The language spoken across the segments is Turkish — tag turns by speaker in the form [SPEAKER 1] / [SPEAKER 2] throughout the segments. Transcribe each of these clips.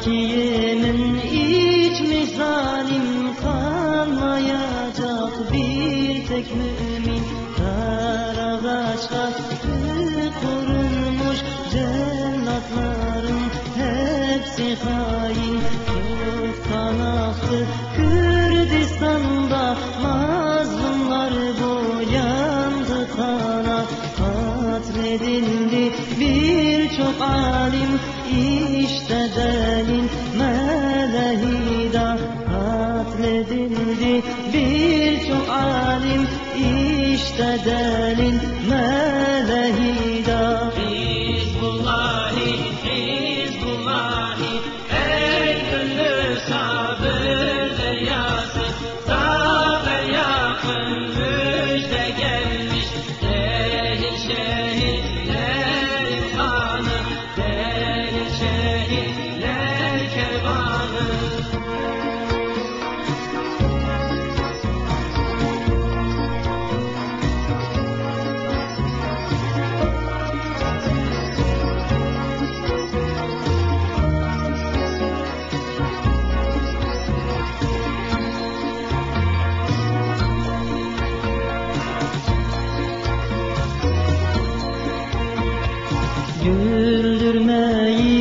[SPEAKER 1] sanki yemin hiç mi zalim kalmayacak. Bir tek mümin Karagaçka kurulmuş cellatların hepsi hain. Sultan aktı Kürdistan'da mazlumlar boyandı kana. Katledildi birçok alim işte de meleği da katledildi. Birçok alim işte delin meleği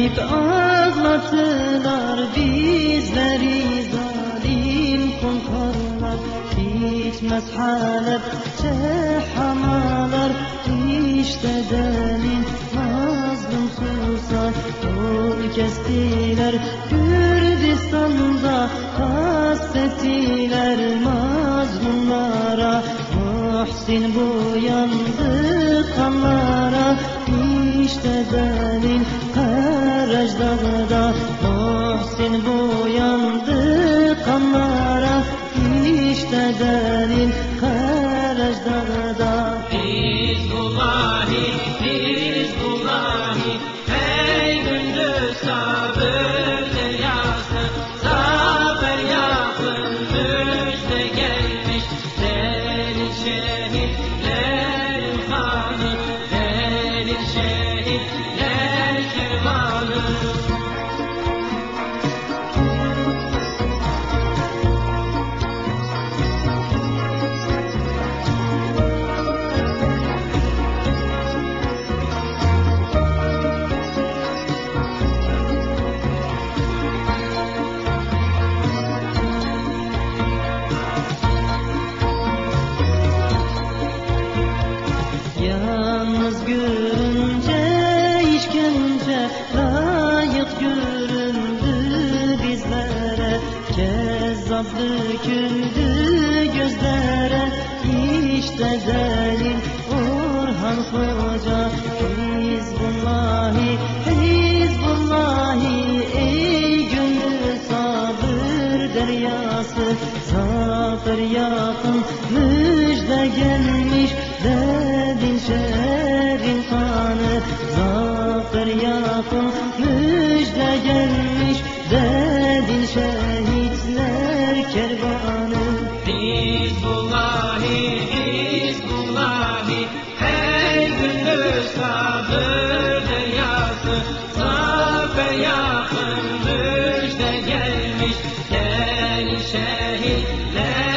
[SPEAKER 1] Güldürmeyip ağlattılar bizleri zalim kulkarlar Bitmez Halepçe hamalar işte delin mazlum susar Yol kestiler Kürdistan'da kastettiler mazlumlara Muhsin bu yandı kanlara işte delin Karaj dağda Muhsin bu yandı Kezzap döküldü gözlere işte delil Orhan Hoca.
[SPEAKER 2] Hizbullahi Hizbullahi ey gönül sabır deryası. Zafer yakın müjde gelmiş Dedin şehrin kanı.
[SPEAKER 1] Zafer yakın müjde kervanı. Hizbullahi, Hizbullahi Her gün bir sabır deryası Zafer yakın müjde gelmiş Gel şehitler.